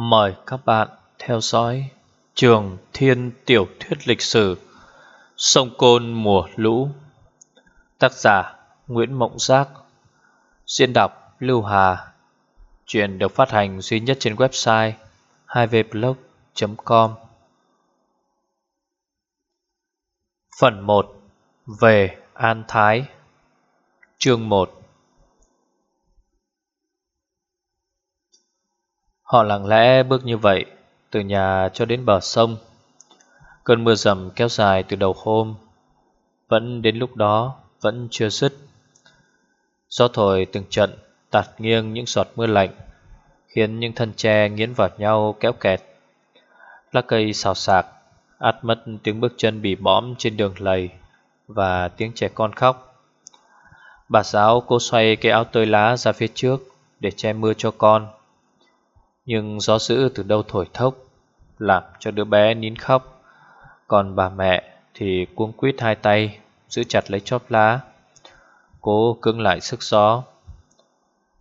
Mời các bạn theo dõi Trường Thiên Tiểu Thuyết Lịch Sử, Sông Côn Mùa Lũ. Tác giả Nguyễn Mộng Giác. Diễn đọc Lưu Hà. Chuyện được phát hành duy nhất trên website 2vblog.com Phần 1 Về An Thái. Chương 1 Họ lặng lẽ bước như vậy, Từ nhà cho đến bờ sông. Cơn mưa rầm kéo dài từ đầu hôm, Vẫn đến lúc đó Vẫn chưa dứt. Gió thổi từng trận, Tạt nghiêng những giọt mưa lạnh, Khiến những thân tre nghiến vào nhau kéo kẹt. Lá cây xào xạc, át mất tiếng bước chân bị bõm trên đường lầy Và tiếng trẻ con khóc. Bà giáo cô xoay cái áo tơi lá ra phía trước Để che mưa cho con nhưng gió dữ từ đâu thổi thốc, Làm cho đứa bé nín khóc. Còn bà mẹ thì cuống quýt hai tay, Giữ chặt lấy chóp lá, Cố cứng lại sức gió.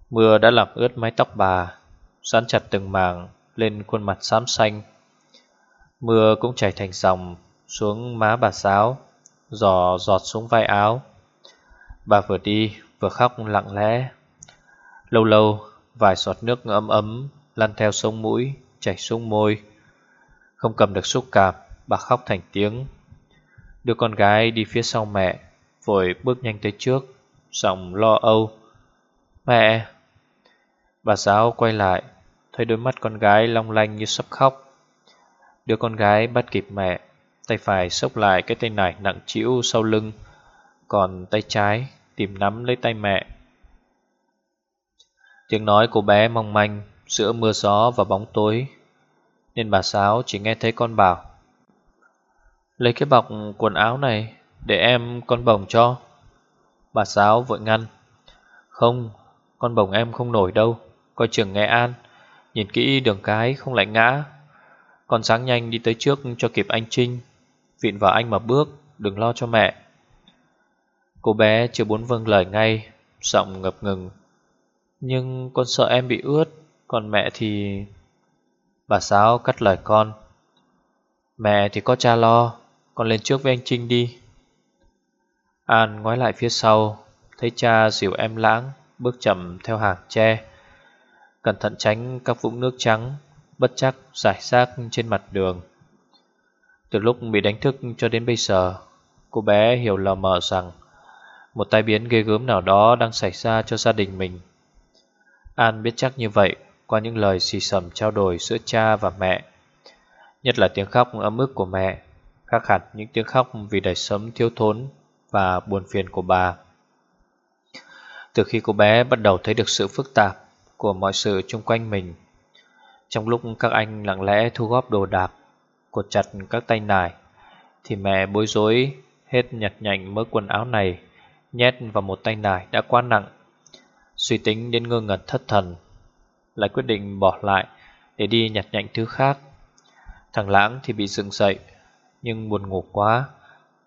Mưa đã làm ướt mái tóc bà, Dán chặt từng mảng Lên khuôn mặt xám xanh. Mưa cũng chảy thành dòng Xuống má bà giáo Giò giọt xuống vai áo. Bà vừa đi vừa khóc lặng lẽ. Lâu lâu, vài giọt nước ấm ấm lăn theo sông mũi, chảy xuống môi. Không cầm được xúc cảm, bà khóc thành tiếng. Đứa con gái đi phía sau mẹ, vội bước nhanh tới trước, giọng lo âu. Mẹ! Bà giáo quay lại, thấy đôi mắt con gái long lanh như sắp khóc. Đứa con gái bắt kịp mẹ, tay phải xốc lại cái tay nải nặng chịu sau lưng, còn tay trái tìm nắm lấy tay mẹ. Tiếng nói của bé mong manh giữa mưa gió và bóng tối Nên bà Sáu chỉ nghe thấy con bảo Lấy cái bọc quần áo này Để em con bồng cho. Bà Sáu vội ngăn Không, con bồng em không nổi đâu Coi trường Nghệ An Nhìn kỹ đường cái không lại ngã. Con sáng nhanh đi tới trước cho kịp anh Trinh Vịn vào anh mà bước Đừng lo cho mẹ. Cô bé chưa muốn vâng lời ngay Giọng ngập ngừng Nhưng con sợ em bị ướt còn mẹ thì... Bà Sáu cắt lời con. Mẹ thì có cha lo, Con lên trước với anh Trinh đi. An ngoái lại phía sau, Thấy cha dìu em lãng, Bước chậm theo hàng tre. Cẩn thận tránh các vũng nước trắng, Bất chắc giải rác trên mặt đường. Từ lúc bị đánh thức cho đến bây giờ, Cô bé hiểu lờ mờ rằng Một tai biến ghê gớm nào đó đang xảy ra cho gia đình mình. An biết chắc như vậy qua những lời xì xầm trao đổi giữa cha và mẹ. Nhất là tiếng khóc ấm ức của mẹ, khác hẳn những tiếng khóc vì đời sống thiếu thốn và buồn phiền của bà. Từ khi cô bé bắt đầu thấy được sự phức tạp của mọi sự chung quanh mình, trong lúc các anh lặng lẽ thu góp đồ đạc, cột chặt các tay nải, thì mẹ bối rối hết nhặt nhạnh mớ quần áo này nhét vào một tay nải đã quá nặng. Suy tính đến ngơ ngẩn thất thần lại quyết định bỏ lại để đi nhặt nhạnh thứ khác. Thằng Lãng thì bị dựng dậy, nhưng buồn ngủ quá,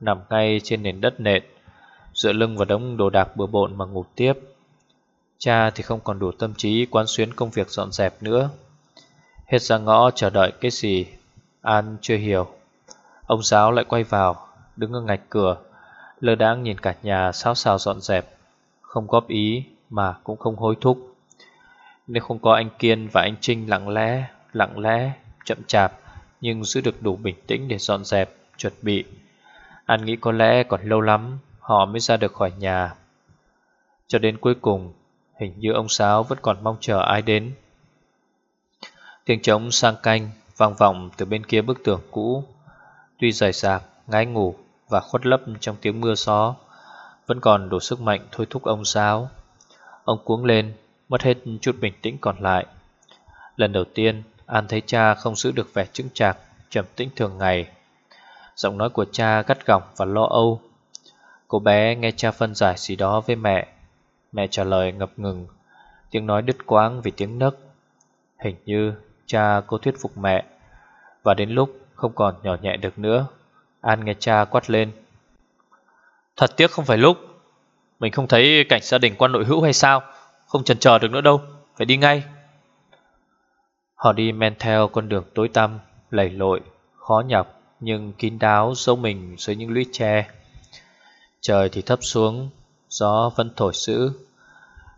nằm ngay trên nền đất nện, dựa lưng vào đống đồ đạc bừa bộn mà ngủ tiếp. Cha thì không còn đủ tâm trí quán xuyến công việc dọn dẹp nữa. Hết ra ngõ chờ đợi cái gì, An chưa hiểu. Ông giáo lại quay vào, đứng ở ngạch cửa, lơ đãng nhìn cả nhà sao sao dọn dẹp, không góp ý mà cũng không hối thúc. Nếu không có anh Kiên và anh Trinh lặng lẽ, lặng lẽ, chậm chạp Nhưng giữ được đủ bình tĩnh để dọn dẹp, chuẩn bị. An nghĩ có lẽ còn lâu lắm họ mới ra được khỏi nhà. Cho đến cuối cùng, hình như ông Sáu vẫn còn mong chờ ai đến. Tiếng trống sang canh vang vọng từ bên kia bức tường cũ. Tuy rời rạc, ngái ngủ và khuất lấp trong tiếng mưa gió Vẫn còn đủ sức mạnh thôi thúc ông Sáo. Ông cuống lên mất hết chút bình tĩnh còn lại. Lần đầu tiên, An thấy cha không giữ được vẻ chững chạc, trầm tĩnh thường ngày. Giọng nói của cha gắt gỏng và lo âu. Cô bé nghe cha phân giải gì đó với mẹ. Mẹ trả lời ngập ngừng, tiếng nói đứt quãng vì tiếng nấc. Hình như cha cô thuyết phục mẹ, và đến lúc không còn nhỏ nhẹ được nữa, An nghe cha quát lên. Thật tiếc không phải lúc, mình không thấy cảnh gia đình quan nội hữu hay sao? Không chần chờ được nữa đâu Phải đi ngay Họ đi men theo con đường tối tăm, lầy lội, khó nhọc nhưng kín đáo giấu mình dưới những lũy tre. Trời thì thấp xuống, gió vẫn thổi sữ.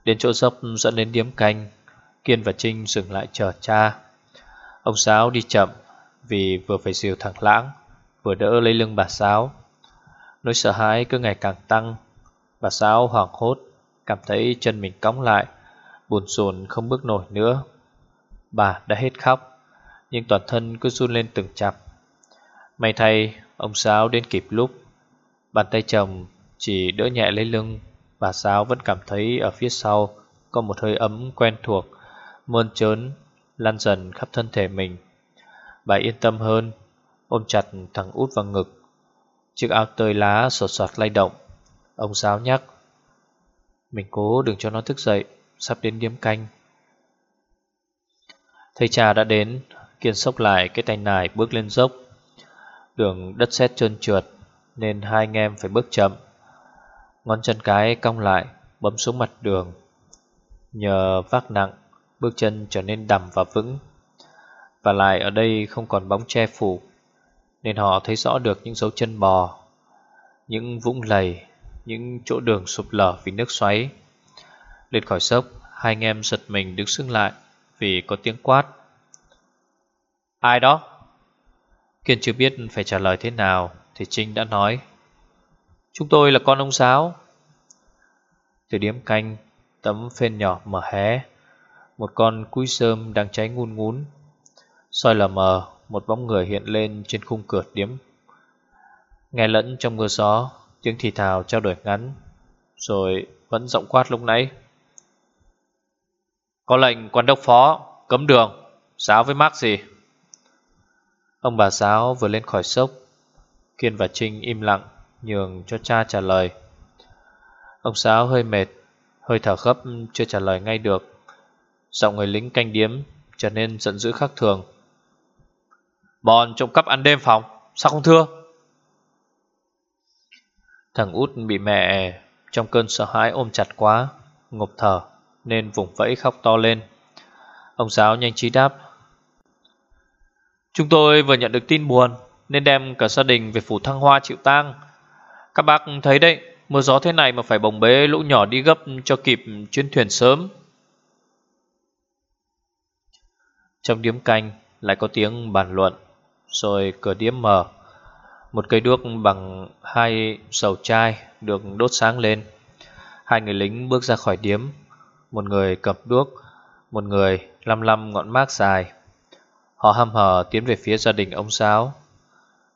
Đến chỗ dốc dẫn đến điếm canh, Kiên và Trinh dừng lại chờ cha. Ông Sáu đi chậm vì vừa phải dìu thằng Lãng, vừa đỡ lấy lưng bà Sáu. Nỗi sợ hãi cứ ngày càng tăng. Bà Sáu hoảng hốt, cảm thấy chân mình cõng lại, buồn rùn không bước nổi nữa. Bà đã hết khóc, nhưng toàn thân cứ run lên từng chập. May thay, ông Sáu đến kịp lúc. Bàn tay chồng chỉ đỡ nhẹ lấy lưng, bà Sáu vẫn cảm thấy ở phía sau có một hơi ấm quen thuộc, mơn trớn, lan dần khắp thân thể mình. Bà yên tâm hơn, ôm chặt thằng út vào ngực. Chiếc áo tơi lá sột soạt lay động. Ông Sáu nhắc, mình cố đừng cho nó thức dậy, sắp đến điếm canh. Thầy cha đã đến, Kiên sốc lại cái tay nải bước lên dốc. Đường đất sét trơn trượt nên hai anh em phải bước chậm. Ngón chân cái cong lại, bấm xuống mặt đường. Nhờ vác nặng, bước chân trở nên đầm và vững. Và lại ở đây không còn bóng che phủ, nên họ thấy rõ được những dấu chân bò, những vũng lầy, những chỗ đường sụp lở vì nước xoáy. Lên khỏi sốc, hai anh em giật mình đứng sưng lại vì có tiếng quát. Ai đó? Kiên chưa biết phải trả lời thế nào Thì Trinh đã nói Chúng tôi là con ông giáo Từ điếm canh Tấm phên nhỏ mở hé Một con cúi sơm đang cháy ngun ngún soi lờ mờ Một bóng người hiện lên trên khung cửa điếm Nghe lẫn trong mưa gió Tiếng thì thào trao đổi ngắn, Rồi vẫn giọng quát lúc nãy. Có lệnh quan đốc phó, Cấm đường, Giáo với mác gì? Ông bà giáo vừa lên khỏi sốc Kiên và Trinh im lặng, Nhường cho cha trả lời. Ông giáo hơi mệt, Hơi thở gấp, chưa trả lời ngay được. Giọng người lính canh điếm Trở nên giận dữ khác thường. Bọn trộm cắp ăn đêm phòng, Sao không thưa? Thằng út bị mẹ Trong cơn sợ hãi ôm chặt quá Ngộp thở Nên vùng vẫy khóc to lên Ông giáo nhanh trí đáp Chúng tôi vừa nhận được tin buồn nên đem cả gia đình về phủ Thăng Hoa chịu tang. Các bác thấy đấy, mưa gió thế này mà phải bồng bế lũ nhỏ đi gấp cho kịp chuyến thuyền sớm. Trong điếm canh lại có tiếng bàn luận, rồi cửa điếm mở. Một cây đuốc bằng hai sầu chai được đốt sáng lên. Hai người lính bước ra khỏi điếm, một người cầm đuốc, một người lăm lăm ngọn mác dài. Họ hăm hở tiến về phía gia đình ông Sáo.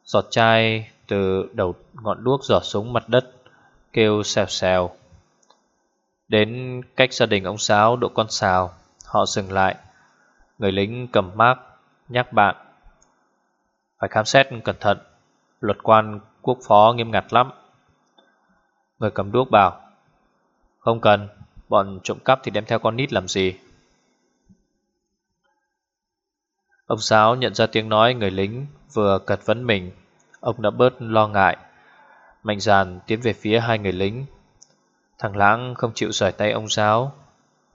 Giọt chai từ đầu ngọn đuốc giọt xuống mặt đất Kêu xèo xèo Đến cách gia đình ông Sáo độ con xào Họ dừng lại Người lính cầm mác nhắc bạn Phải khám xét cẩn thận Luật quan quốc phó nghiêm ngặt lắm. Người cầm đuốc bảo, Không cần, Bọn trộm cắp thì đem theo con nít làm gì? Ông Sáu nhận ra tiếng nói người lính vừa cật vấn mình. Ông đã bớt lo ngại. Mạnh dàn tiến về phía hai người lính. Thằng Lãng không chịu rời tay ông Giáo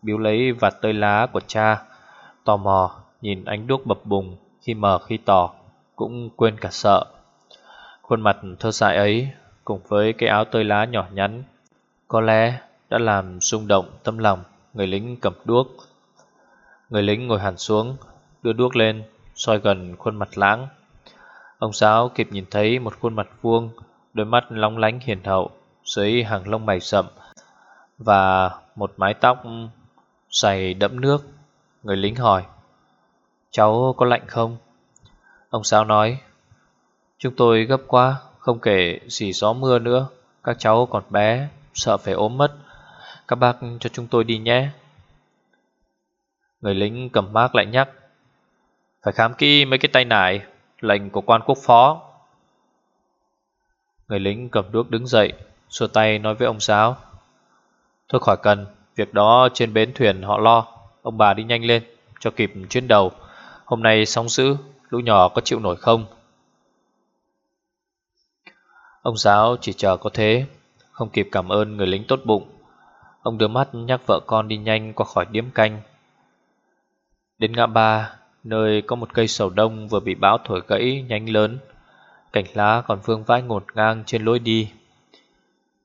Biếu lấy vạt tơi lá của cha, Tò mò nhìn ánh đuốc bập bùng Khi mờ khi tỏ, Cũng quên cả sợ. Khuôn mặt thơ dại ấy Cùng với cái áo tơi lá nhỏ nhắn Có lẽ đã làm rung động tâm lòng Người lính cầm đuốc Người lính ngồi hẳn xuống đưa đuốc lên, soi gần khuôn mặt lãng. Ông giáo kịp nhìn thấy một khuôn mặt vuông, đôi mắt long lánh hiền hậu, dưới hàng lông mày sậm, và một mái tóc dày đẫm nước. Người lính hỏi, cháu có lạnh không? Ông giáo nói, chúng tôi gấp quá, không kể gì gió mưa nữa, các cháu còn bé, sợ phải ốm mất. Các bác cho chúng tôi đi nhé. Người lính cầm mác lại nhắc phải khám kỹ mấy cái tay nải Lệnh của quan quốc phó. Người lính cầm đuốc đứng dậy Xua tay nói với ông giáo Thôi khỏi cần Việc đó trên bến thuyền họ lo. Ông bà đi nhanh lên Cho kịp chuyến đầu. Hôm nay sóng dữ Lũ nhỏ có chịu nổi không? Ông giáo chỉ chờ có thế Không kịp cảm ơn người lính tốt bụng Ông đưa mắt nhắc vợ con đi nhanh qua khỏi điếm canh Đến ngã ba nơi có một cây sầu đông vừa bị bão thổi gãy nhánh lớn, cảnh lá còn vương vãi ngột ngang trên lối đi.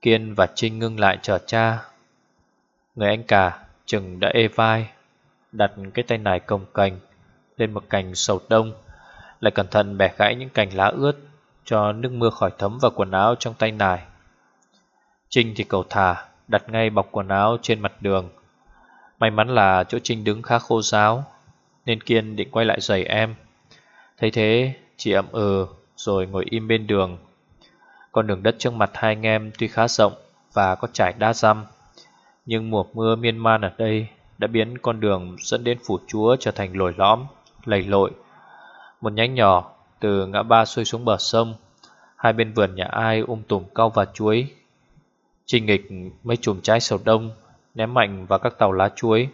Kiên và Trinh ngưng lại chờ cha. Người anh cả chừng đã ê vai, đặt cái tay nải cồng cành lên một cành sầu đông, lại cẩn thận bẻ gãy những cành lá ướt cho nước mưa khỏi thấm vào quần áo trong tay nải. Trinh thì cầu thả, đặt ngay bọc quần áo trên mặt đường. May mắn là chỗ Trinh đứng khá khô ráo, nên Kiên định quay lại giày em. Thấy thế, chị ậm ừ rồi ngồi im bên đường. Con đường đất trước mặt hai anh em tuy khá rộng và có trải đa răm, nhưng mùa mưa miên man ở đây đã biến con đường dẫn đến phủ chúa trở thành lồi lõm, lầy lội. Một nhánh nhỏ từ ngã ba xuôi xuống bờ sông, hai bên vườn nhà ai um tùm cau và chuối. Trình nghịch mấy chùm trái sầu đông ném mạnh vào các tàu lá chuối.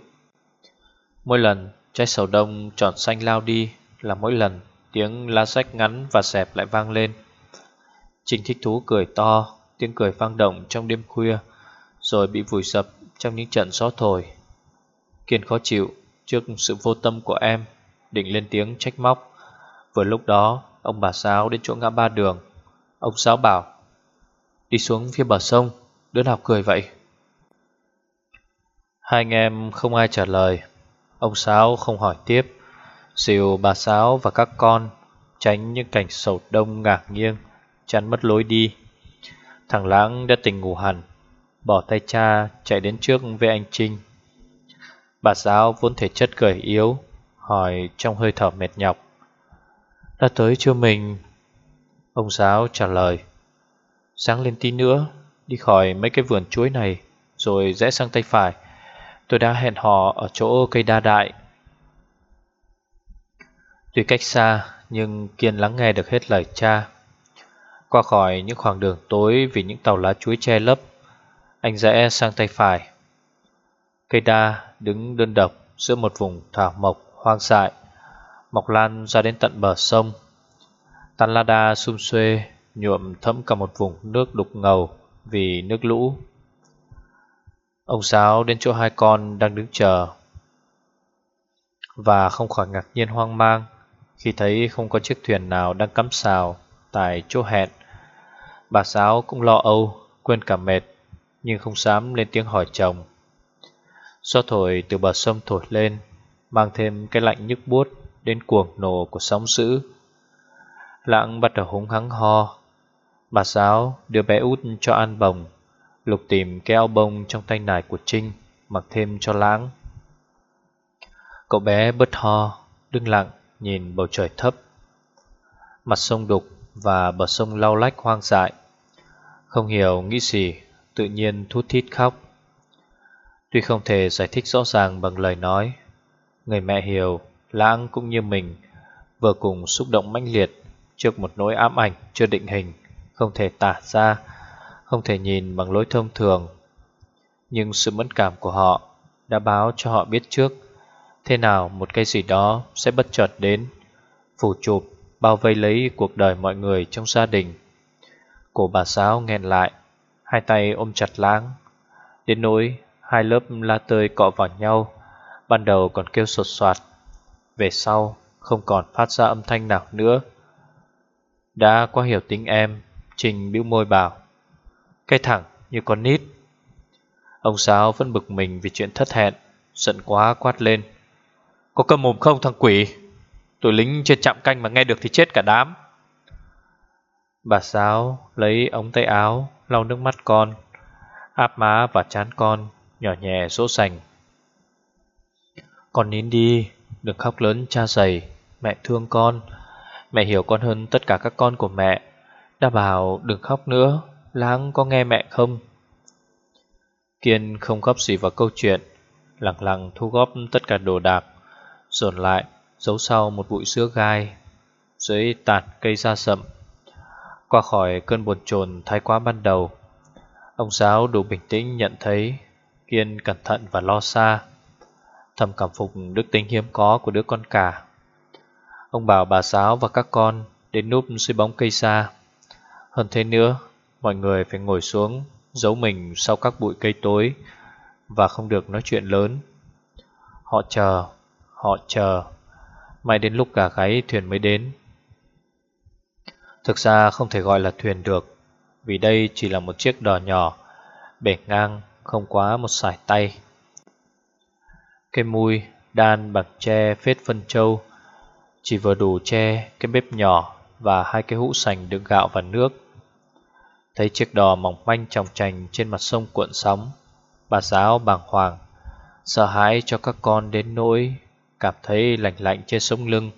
Mỗi lần trái sầu đông tròn xanh lao đi là mỗi lần tiếng lá sách ngắn và xẹp lại vang lên. Trình thích thú cười to, tiếng cười vang động trong đêm khuya, rồi bị vùi sập trong những trận gió thổi. Kiên khó chịu trước sự vô tâm của em, định lên tiếng trách móc. Vừa lúc đó, ông bà Sáu đến chỗ ngã ba đường. Ông Sáu bảo, đi xuống phía bờ sông, đứa nào cười vậy? Hai anh em không ai trả lời. Ông Sáu không hỏi tiếp. Dìu bà Sáu và các con tránh những cảnh sầu đông ngạc nghiêng, chắn mất lối đi. Thằng Lãng đã tỉnh ngủ hẳn, bỏ tay cha chạy đến trước với anh Trinh. Bà sáu vốn thể chất gầy yếu, hỏi trong hơi thở mệt nhọc. Đã tới chưa mình? Ông giáo trả lời. Sáng lên tí nữa, Đi khỏi mấy cái vườn chuối này, Rồi rẽ sang tay phải. Tôi đã hẹn hò ở chỗ cây đa đại. Tuy cách xa, Nhưng Kiên lắng nghe được hết lời cha. Qua khỏi những khoảng đường tối Vì những tàu lá chuối che lấp, Anh rẽ sang tay phải. Cây đa đứng đơn độc Giữa một vùng thảo mộc hoang dại. Mọc lan ra đến tận bờ sông tan la đa xum xuê nhuộm thấm cả một vùng nước đục ngầu vì nước lũ. Ông giáo đến chỗ hai con đang đứng chờ và không khỏi ngạc nhiên hoang mang khi thấy không có chiếc thuyền nào đang cắm xào tại chỗ hẹn. Bà giáo cũng lo âu, quên cả mệt, nhưng không dám lên tiếng hỏi chồng. Gió thổi từ bờ sông thổi lên, mang thêm cái lạnh nhức buốt đến cuồng nổ của sóng dữ. Lãng bắt đầu húng hắng ho. Bà giáo đưa bé út cho ăn bồng, lục tìm cái áo bông trong tay nải của Trinh, mặc thêm cho lãng. Cậu bé bớt ho, đứng lặng nhìn bầu trời thấp. Mặt sông đục và bờ sông lau lách hoang dại. Không hiểu nghĩ gì, tự nhiên thút thít khóc. Tuy không thể giải thích rõ ràng bằng lời nói, người mẹ hiểu, lãng cũng như mình, vừa cùng xúc động mãnh liệt trước một nỗi ám ảnh chưa định hình, không thể tả ra, không thể nhìn bằng lối thông thường. Nhưng sự mẫn cảm của họ đã báo cho họ biết trước thế nào một cái gì đó sẽ bất chợt đến, phủ chụp, bao vây lấy cuộc đời mọi người trong gia đình. Cổ bà giáo nghẹn lại, hai tay ôm chặt láng, đến nỗi hai lớp la tơi cọ vào nhau, ban đầu còn kêu sột soạt, về sau, không còn phát ra âm thanh nào nữa. Đã qua hiểu tính em, Trình bĩu môi bảo, Cái thẳng như con nít. Ông Sáu vẫn bực mình vì chuyện thất hẹn, Giận quá quát lên, Có cơm mồm không thằng quỷ? Tụi lính trên chạm canh mà nghe được thì chết cả đám. Bà Sáu lấy ống tay áo, lau nước mắt con, Áp má và chán con, Nhỏ nhẹ dỗ sành Con nín đi Đừng khóc lớn cha dày, Mẹ thương con. Mẹ hiểu con hơn tất cả các con của mẹ. Đã bảo đừng khóc nữa, Láng có nghe mẹ không? Kiên không góp gì vào câu chuyện, Lặng lặng thu góp tất cả đồ đạc, Dồn lại, Giấu sau một bụi sữa gai, Dưới tạt cây da sậm. Qua khỏi cơn buồn chồn thái quá ban đầu, Ông giáo đủ bình tĩnh nhận thấy Kiên cẩn thận và lo xa. Thầm cảm phục đức tính hiếm có của đứa con cả Ông bảo bà Sáu và các con đến núp dưới bóng cây xa. Hơn thế nữa, mọi người phải ngồi xuống, giấu mình sau các bụi cây tối và không được nói chuyện lớn. Họ chờ, họ chờ. May đến lúc cả gáy thuyền mới đến Thực ra không thể gọi là thuyền được Vì đây chỉ là một chiếc đò nhỏ Bể ngang không quá một sải tay cái mùi đan bằng tre, phết phân châu, Chỉ vừa đủ che cái bếp nhỏ Và hai cái hũ sành đựng gạo và nước. Thấy chiếc đò mỏng manh tròng trành trên mặt sông cuộn sóng, Bà giáo bàng hoàng, Sợ hãi cho các con đến nỗi Cảm thấy lạnh lạnh trên sống lưng.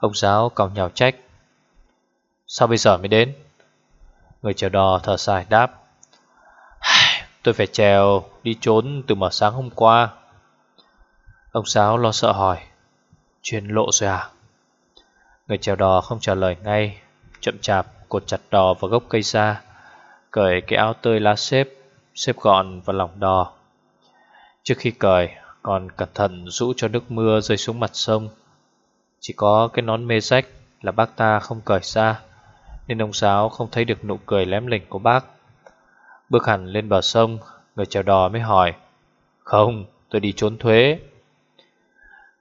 Ông giáo cào nhào trách, Sao bây giờ mới đến? Người chèo đò thở dài đáp Tôi phải trèo đi trốn từ mở sáng hôm qua. Ông giáo lo sợ hỏi Chuyên lộ rồi à? Người chèo đò không trả lời ngay, Chậm chạp cột chặt đò vào gốc cây ra Cởi cái áo tơi lá xếp Xếp gọn vào lòng đò. Trước khi cởi, Còn cẩn thận rũ cho nước mưa rơi xuống mặt sông. Chỉ có cái nón mê rách Là bác ta không cởi ra, Nên ông giáo không thấy được nụ cười lém lỉnh của bác. Bước hẳn lên bờ sông, Người chèo đò mới hỏi, Không, tôi đi trốn thuế.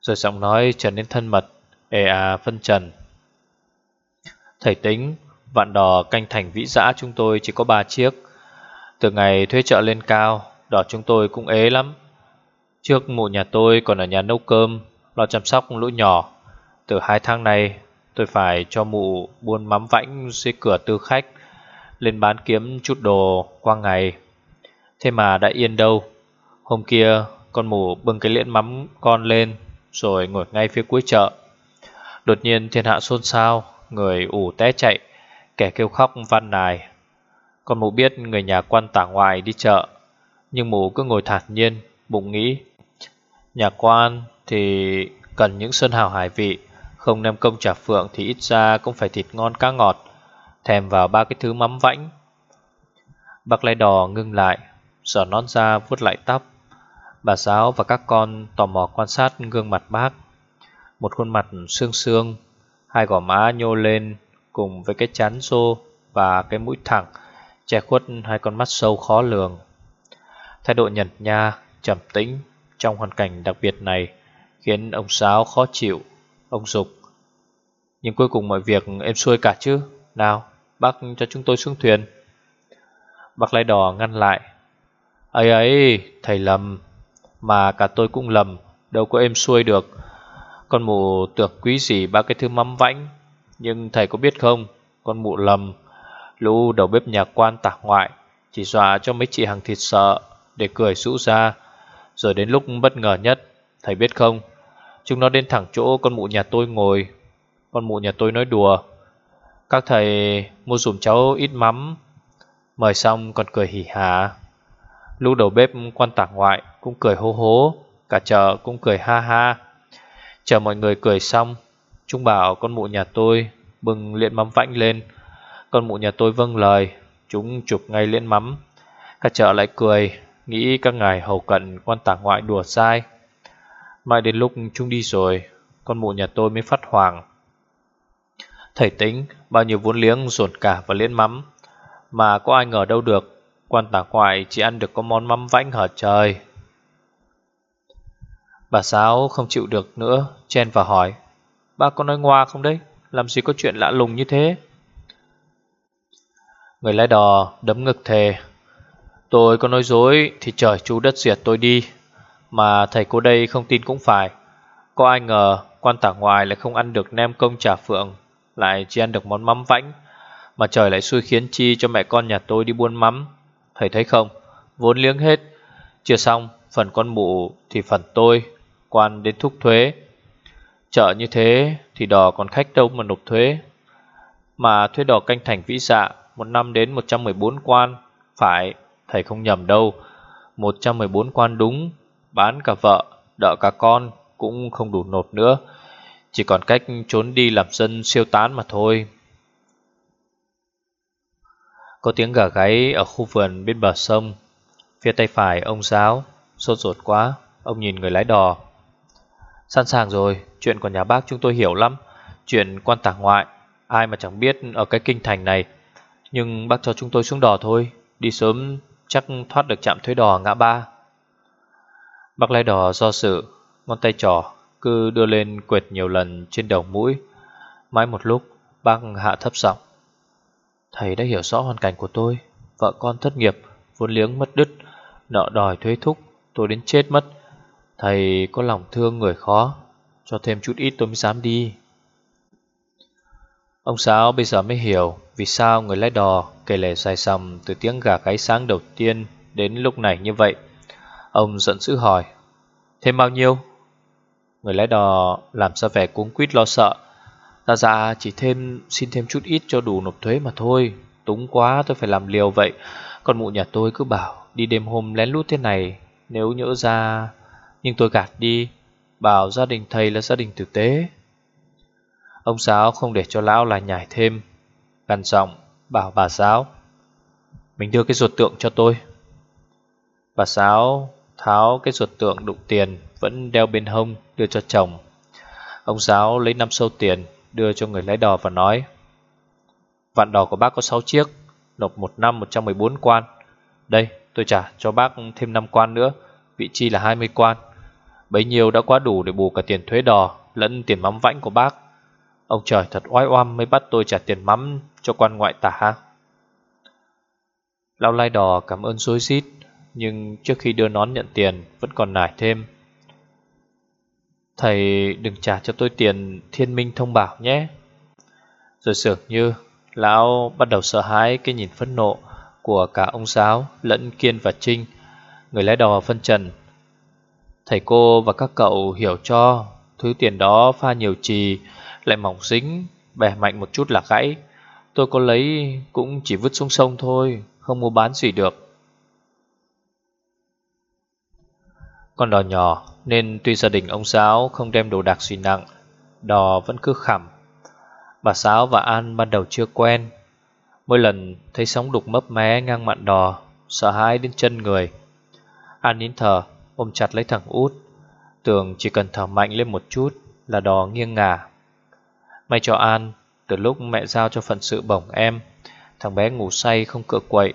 Rồi giọng nói trở nên thân mật, Ê à phân trần. Thầy tính Vạn đò canh thành vĩ dã chúng tôi chỉ có ba chiếc. Từ ngày thuê chợ lên cao, Đò chúng tôi cũng ế lắm. Trước mụ nhà tôi còn ở nhà nấu cơm, Lo chăm sóc lũ nhỏ. Từ hai tháng nay, Tôi phải cho mụ buôn mắm vãnh dưới cửa tư khách, Lên bán kiếm chút đồ qua ngày. Thế mà đã yên đâu. Hôm kia, con mụ bưng cái liễn mắm con lên rồi ngồi ngay phía cuối chợ. Đột nhiên thiên hạ xôn xao, Người ủ té chạy, Kẻ kêu khóc văn nài. Con mụ biết người nhà quan tả ngoài đi chợ, Nhưng mụ cứ ngồi thản nhiên, Bụng nghĩ, Nhà quan thì cần những sơn hào hải vị, Không nem công trả phượng thì ít ra cũng phải thịt ngon cá ngọt, Thèm vào ba cái thứ mắm vãnh. Bác lái đò ngưng lại Giở nón ra vuốt lại tóc. Bà giáo và các con tò mò quan sát gương mặt bác. Một khuôn mặt xương xương Hai gò má nhô lên Cùng với cái chán rô Và cái mũi thẳng Che khuất hai con mắt sâu khó lường. Thái độ nhật nha, trầm tĩnh Trong hoàn cảnh đặc biệt này Khiến ông giáo khó chịu Ông dục. Nhưng cuối cùng mọi việc em xuôi cả chứ? Nào bác cho chúng tôi xuống thuyền. Bác lái đò ngăn lại. Ấy ấy thầy lầm mà cả tôi cũng lầm, Đâu có êm xuôi được. Con mụ tưởng quý gì ba cái thứ mắm vãnh, Nhưng thầy có biết không, Con mụ lầm. Lũ đầu bếp nhà quan tả ngoại, Chỉ dọa cho mấy chị hàng thịt sợ Để cười rũ ra. Rồi đến lúc bất ngờ nhất, Thầy biết không, Chúng nó đến thẳng chỗ con mụ nhà tôi ngồi. Con mụ nhà tôi nói đùa, Các thầy mua dùm cháu ít mắm. Mời xong còn cười hỉ hả. Lúc đầu bếp quan tả ngoại cũng cười hố hố, cả chợ cũng cười ha ha. Chờ mọi người cười xong, chúng bảo con mụ nhà tôi bưng liện mắm vãnh lên. Con mụ nhà tôi vâng lời, chúng chụp ngay liện mắm. Cả chợ lại cười, nghĩ các ngài hầu cận quan tả ngoại đùa sai. Mãi đến lúc chúng đi rồi, con mụ nhà tôi mới phát hoàng. Thầy tính bao nhiêu vốn liếng dồn cả vào liễn mắm, mà có ai ngờ đâu được Quan tả ngoại chỉ ăn được có món mắm vãnh hở trời. Bà Sáu không chịu được nữa, Chen vào hỏi Bà có nói ngoa không đấy? Làm gì có chuyện lạ lùng như thế? Người lái đò đấm ngực thề, Tôi có nói dối Thì trời chú đất diệt tôi đi, Mà thầy cô đây không tin cũng phải. Có ai ngờ Quan tả ngoài lại không ăn được nem công trà phượng, Lại chỉ ăn được món mắm vãnh, Mà trời lại xui khiến chi cho mẹ con nhà tôi đi buôn mắm. Thầy thấy không? Vốn liếng hết. Chưa xong, Phần con mụ thì phần tôi, Quan đến thúc thuế. Chợ như thế Thì đò còn khách đâu mà nộp thuế. Mà thuế đò canh thành vĩ dạ Một năm đến 114 quan. Phải, Thầy không nhầm đâu. 114 quan đúng, Bán cả vợ, Đợ cả con Cũng không đủ nộp nữa. Chỉ còn cách trốn đi làm dân siêu tán mà thôi có tiếng gà gáy ở khu vườn bên bờ sông. Phía tay phải ông giáo Sốt ruột quá Ông nhìn người lái đò. Sẵn sàng rồi Chuyện của nhà bác chúng tôi hiểu lắm. Chuyện quan tả ngoại Ai mà chẳng biết ở cái kinh thành này. Nhưng bác cho chúng tôi xuống đò thôi Đi sớm chắc thoát được chạm thuế đò ngã ba. Bác lái đò do sự Ngón tay trỏ cứ đưa lên quệt nhiều lần trên đầu mũi. Mãi một lúc, bác hạ thấp giọng. Thầy đã hiểu rõ hoàn cảnh của tôi, vợ con thất nghiệp, vốn liếng mất đứt, nợ đòi thuế thúc, tôi đến chết mất. Thầy có lòng thương người khó, cho thêm chút ít tôi mới dám đi. Ông Sáu bây giờ mới hiểu vì sao người lái đò kể lể dài sầm từ tiếng gà gáy sáng đầu tiên đến lúc này như vậy. Ông giận dữ hỏi, thêm bao nhiêu? Người lái đò làm ra vẻ cuống quýt lo sợ. Ta dạ chỉ thêm, xin thêm chút ít cho đủ nộp thuế mà thôi. Túng quá, tôi phải làm liều vậy. Còn mụ nhà tôi cứ bảo, đi đêm hôm lén lút thế này. Nếu nhỡ ra... Nhưng tôi gạt đi. Bảo gia đình thầy là gia đình tử tế. Ông giáo không để cho lão là nhảy thêm. Gần giọng, bảo bà giáo, Mình đưa cái ruột tượng cho tôi. Bà giáo tháo cái ruột tượng đụng tiền vẫn đeo bên hông đưa cho chồng. Ông giáo lấy năm sâu tiền đưa cho người lái đò và nói Vạn đò của bác có 6 chiếc, nộp một năm 114 quan. Đây, tôi trả cho bác thêm 5 quan nữa, vị chi là 20 quan. Bấy nhiêu đã quá đủ để bù cả tiền thuế đò lẫn tiền mắm vãnh của bác. Ông trời thật oai oăm mới bắt tôi trả tiền mắm cho quan ngoại tả. Lão lai đò cảm ơn dối rít nhưng trước khi đưa nón nhận tiền vẫn còn nải thêm. Thầy đừng trả cho tôi tiền thiên minh thông bảo nhé. Rồi dường như lão bắt đầu sợ hãi cái nhìn phẫn nộ của cả ông giáo lẫn Kiên và Trinh, người lái đò phân trần. Thầy cô và các cậu hiểu cho, thứ tiền đó pha nhiều trì, lại mỏng dính, bẻ mạnh một chút là gãy. Tôi có lấy cũng chỉ vứt xuống sông thôi, không mua bán gì được. Con đò nhỏ nên tuy gia đình ông Giáo không đem đồ đạc gì nặng, đò vẫn cứ khẩm. Bà giáo và An ban đầu chưa quen. Mỗi lần thấy sóng đục mấp mé ngang mạn đò, sợ hãi đến chân người. An nín thở, ôm chặt lấy thằng út. Tưởng chỉ cần thở mạnh lên một chút là đò nghiêng ngả. May cho An, từ lúc mẹ giao cho phận sự bổng em, thằng bé ngủ say không cựa quậy.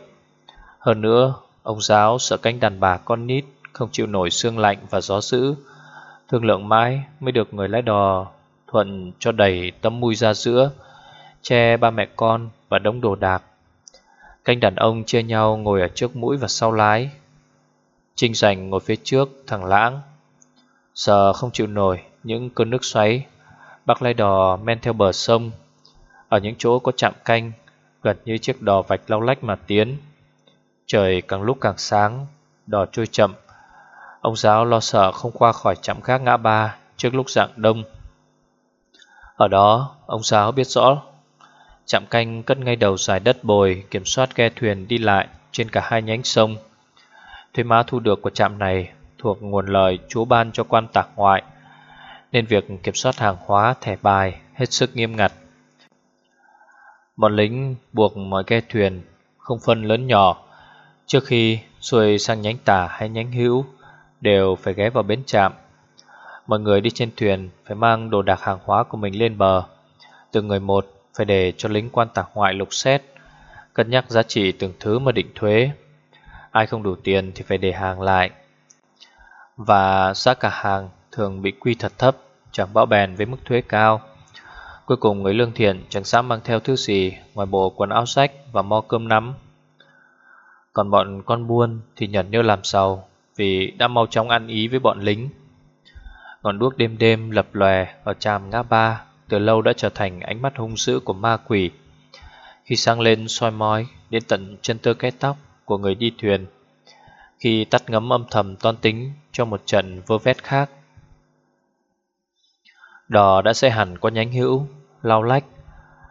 Hơn nữa, ông giáo sợ cánh đàn bà con nít không chịu nổi sương lạnh và gió dữ. Thương lượng mãi mới được người lái đò thuận cho đầy tấm mui ra giữa, che ba mẹ con và đống đồ đạc. Canh đàn ông chia nhau ngồi ở trước mũi và sau lái. Trinh Giành ngồi phía trước, thằng Lãng. Sợ không chịu nổi những cơn nước xoáy, bác lái đò men theo bờ sông. Ở những chỗ có chạm canh, gần như chiếc đò vạch lau lách mà tiến. Trời càng lúc càng sáng, đò trôi chậm, Ông giáo lo sợ không qua khỏi chạm gác ngã ba trước lúc dạng đông. Ở đó, ông giáo biết rõ chạm canh cất ngay đầu dài đất bồi kiểm soát ghe thuyền đi lại trên cả hai nhánh sông. Thuế má thu được của trạm này thuộc nguồn lời chúa ban cho quan tạc ngoại, nên việc kiểm soát hàng hóa thẻ bài hết sức nghiêm ngặt. Bọn lính buộc mọi ghe thuyền không phân lớn nhỏ trước khi xuôi sang nhánh tả hay nhánh hữu đều phải ghé vào bến trạm. Mọi người đi trên thuyền phải mang đồ đạc hàng hóa của mình lên bờ. Từng người một phải để cho lính quan tạc ngoại lục xét, cân nhắc giá trị từng thứ mà định thuế. Ai không đủ tiền thì phải để hàng lại. Và giá cả hàng thường bị quy thật thấp, chẳng bão bèn với mức thuế cao. Cuối cùng người lương thiện chẳng dám mang theo thứ gì ngoài bộ quần áo sách và mo cơm nắm. Còn bọn con buôn thì nhận như làm giàu vì đã mau chóng ăn ý với bọn lính. Ngọn đuốc đêm đêm lập lòe ở tràm ngã ba từ lâu đã trở thành ánh mắt hung dữ của ma quỷ. Khi sang lên soi mói đến tận chân tơ cái tóc của người đi thuyền, khi tắt ngấm âm thầm toan tính cho một trận vơ vét khác. Đò đã xe hẳn qua nhánh hữu, lau lách,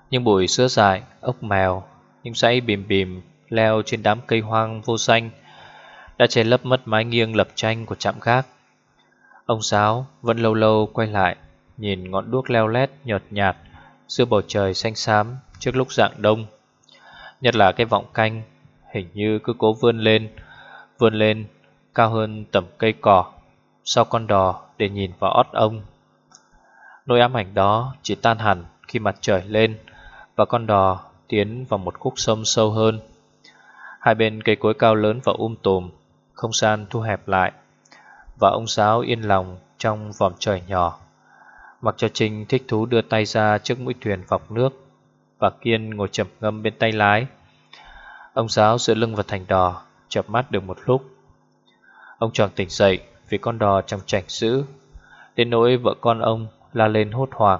những bụi sữa dài, ốc mèo, những dãy bìm bìm leo trên đám cây hoang vô xanh, đã che lấp mất mái nghiêng lập tranh của trạm khác. Ông Sáo vẫn lâu lâu quay lại, nhìn ngọn đuốc leo lét nhợt nhạt giữa bầu trời xanh xám trước lúc dạng đông. Nhất là cái vọng canh, hình như cứ cố vươn lên, vươn lên cao hơn tầm cây cỏ sau con đò để nhìn vào ót ông. Nỗi ám ảnh đó chỉ tan hẳn khi mặt trời lên và con đò tiến vào một khúc sông sâu hơn. Hai bên cây cối cao lớn và um tùm không gian thu hẹp lại, và ông giáo yên lòng trong vòm trời nhỏ. Mặc cho Trinh thích thú đưa tay ra trước mũi thuyền vọc nước Và Kiên ngồi chậm ngâm bên tay lái, Ông giáo dựa lưng vào thành đò Chập mắt được một lúc. Ông tròn tỉnh dậy Vì con đò trong chảnh dữ, Đến nỗi vợ con ông la lên hốt hoảng.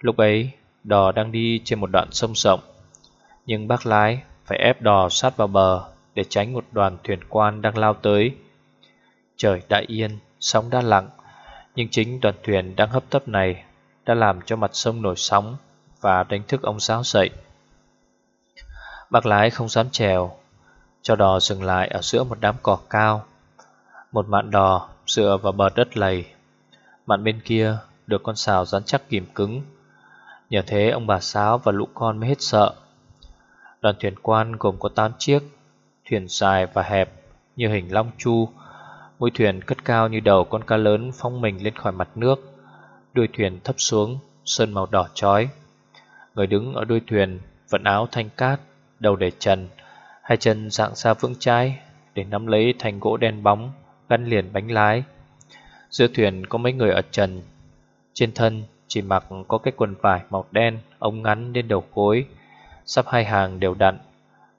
Lúc ấy, đò đang đi trên một đoạn sông rộng, Nhưng bác lái phải ép đò sát vào bờ để tránh một đoàn thuyền quan đang lao tới. Trời đã yên, sóng đã lặng Nhưng chính đoàn thuyền đang hấp tấp này Đã làm cho mặt sông nổi sóng Và đánh thức ông giáo dậy. Bác lái không dám chèo Cho đò dừng lại ở giữa một đám cỏ cao Một mạn đò dựa vào bờ đất lầy. Mạn bên kia được con sào rắn chắc kìm cứng. Nhờ thế ông bà Sáo và lũ con mới hết sợ. Đoàn thuyền quan gồm có 8 chiếc Thuyền dài và hẹp như hình long chu. Mũi thuyền cất cao như đầu con cá lớn phóng mình lên khỏi mặt nước. Đuôi thuyền thấp xuống, sơn màu đỏ chói. Người đứng ở đuôi thuyền vận áo thanh cát đầu để trần, hai chân dạng ra vững chãi để nắm lấy thành gỗ đen bóng gắn liền bánh lái. Giữa thuyền có mấy người ở trần, trên thân chỉ mặc có cái quần vải màu đen, ống ngắn đến đầu gối, sắp hai hàng đều đặn,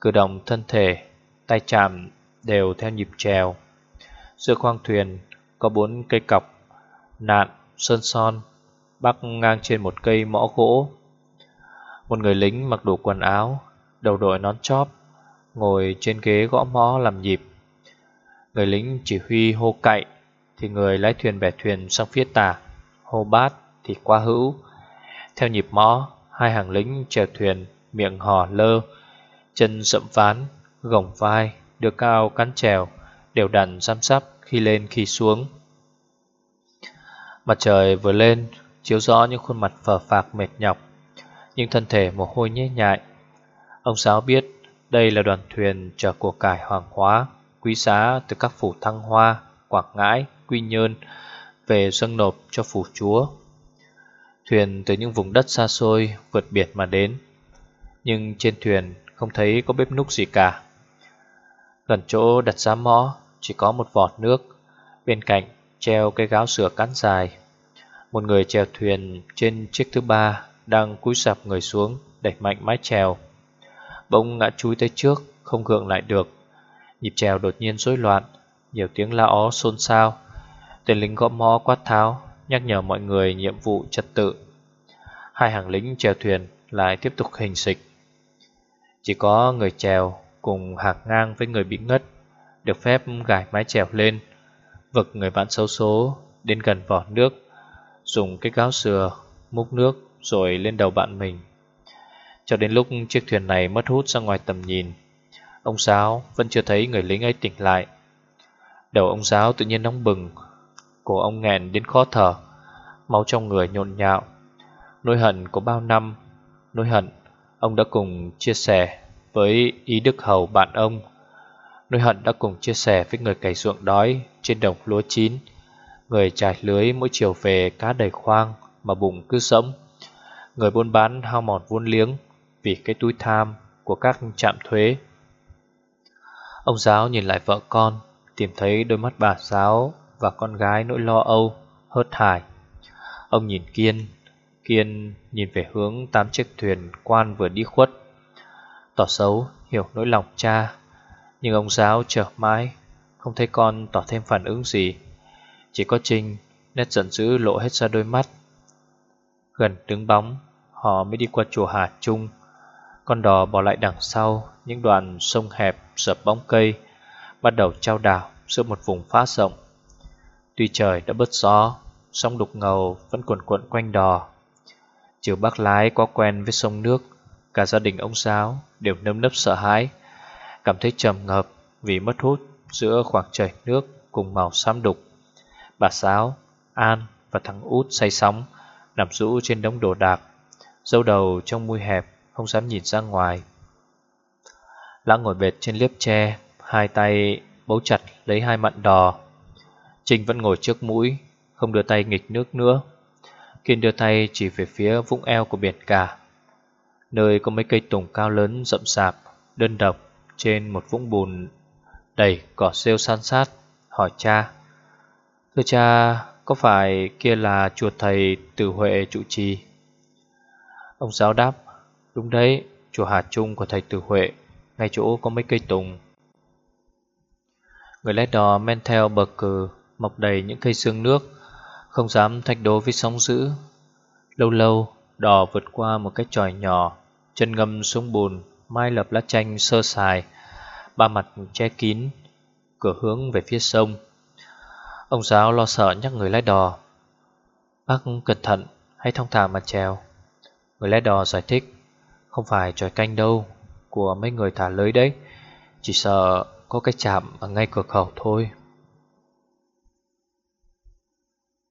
cử động thân thể, tay chạm đều theo nhịp trèo. Giữa khoang thuyền có bốn cây cọc, nạn, sơn son, bắc ngang trên một cây mõ gỗ. Một người lính mặc đủ quần áo, đầu đội nón chóp, ngồi trên ghế gõ mõ làm nhịp. Người lính chỉ huy hô cậy, thì người lái thuyền bẻ thuyền sang phía tả, hô bát thì qua hữu. Theo nhịp mõ, hai hàng lính chèo thuyền, miệng hò lơ, chân sậm ván, gồng vai, đưa cao cắn trèo, đều đặn giám sắp khi lên khi xuống. Mặt trời vừa lên, chiếu rõ những khuôn mặt phờ phạc mệt nhọc, nhưng thân thể mồ hôi nhễ nhại, Ông Sáu biết đây là đoàn thuyền chở của cải hoàng hóa, quý giá từ các phủ Thăng Hoa, Quảng Ngãi, Quy Nhơn về dâng nộp cho phủ chúa. Thuyền từ những vùng đất xa xôi vượt biển mà đến, nhưng trên thuyền không thấy có bếp núc gì cả. Gần chỗ đặt giá mõ chỉ có một vọt nước, bên cạnh treo cây gáo sửa cán dài. Một người chèo thuyền trên chiếc thứ ba đang cúi sạp người xuống đẩy mạnh mái chèo bỗng ngã chúi tới trước, không gượng lại được. Nhịp trèo đột nhiên rối loạn, nhiều tiếng la ó xôn xao. Tên lính gõ mõ quát tháo, nhắc nhở mọi người nhiệm vụ trật tự. Hai hàng lính chèo thuyền lại tiếp tục hình xịch Chỉ có người chèo cùng hạc ngang với người bị ngất, được phép gài mái chèo lên, vực người bạn xấu số đến gần vỏ nước, dùng cái gáo sừa múc nước rồi lên đầu bạn mình. Cho đến lúc chiếc thuyền này mất hút ra ngoài tầm nhìn Ông Giáo vẫn chưa thấy người lính ấy tỉnh lại. Đầu ông Giáo tự nhiên nóng bừng Cổ ông nghẹn đến khó thở Máu trong người nhộn nhạo. Nỗi hận của bao năm Nỗi hận ông đã cùng chia sẻ. Với Ý Đức Hầu bạn ông Nỗi hận đã cùng chia sẻ với người cày ruộng đói Trên đồng lúa chín Người trải lưới mỗi chiều về cá đầy khoang Mà bụng cứ sống Người buôn bán hao mòn vốn liếng vì cái túi tham của các trạm thuế. Ông giáo nhìn lại vợ con, tìm thấy đôi mắt bà giáo và con gái nỗi lo âu, hớt hải. Ông nhìn Kiên, Kiên nhìn về hướng tám chiếc thuyền quan vừa đi khuất. Tỏ xấu, hiểu nỗi lòng cha, nhưng ông giáo chờ mãi, không thấy con tỏ thêm phản ứng gì. Chỉ có Trinh, nét giận dữ lộ hết ra đôi mắt. Gần đứng bóng, họ mới đi qua chùa Hà Trung, con đò bỏ lại đằng sau những đoạn sông hẹp sập bóng cây, bắt đầu trao đảo giữa một vùng phá rộng. Tuy trời đã bớt gió, sông đục ngầu vẫn cuộn cuộn quanh đò. chiều bác lái quá quen với sông nước, cả gia đình ông giáo đều nơm nấp sợ hãi, cảm thấy trầm ngợp vì mất hút giữa khoảng trời nước cùng màu xám đục. Bà Sáu, An và thằng út say sóng nằm rũ trên đống đồ đạc, dâu đầu trong mui hẹp không dám nhìn ra ngoài. Lãng ngồi bệt trên liếp tre, hai tay bấu chặt lấy hai mặn đò. Trình vẫn ngồi trước mũi, không đưa tay nghịch nước nữa. Kiên đưa tay chỉ về phía vũng eo của biển cả. Nơi có mấy cây tùng cao lớn rậm rạp, đơn độc trên một vũng bùn đầy cỏ rêu san sát, hỏi cha. Thưa cha, có phải kia là chùa thầy Tử Huệ trụ trì? Ông giáo đáp, đúng đấy, chùa Hà Trung của thầy Tử Huệ, ngay chỗ có mấy cây tùng. Người lét đò men theo bờ cờ mọc đầy những cây xương nước, không dám thách đố với sóng dữ. Lâu lâu, đò vượt qua một cái tròi nhỏ, chân ngâm xuống bùn, mai lập lá chanh sơ sài, ba mặt che kín, cửa hướng về phía sông. Ông giáo lo sợ nhắc người lái đò. Bác cẩn thận, hãy thông thả mà trèo. Người lái đò giải thích, không phải tròi canh đâu, của mấy người thả lưới đấy, chỉ sợ có cái chạm ở ngay cửa khẩu thôi.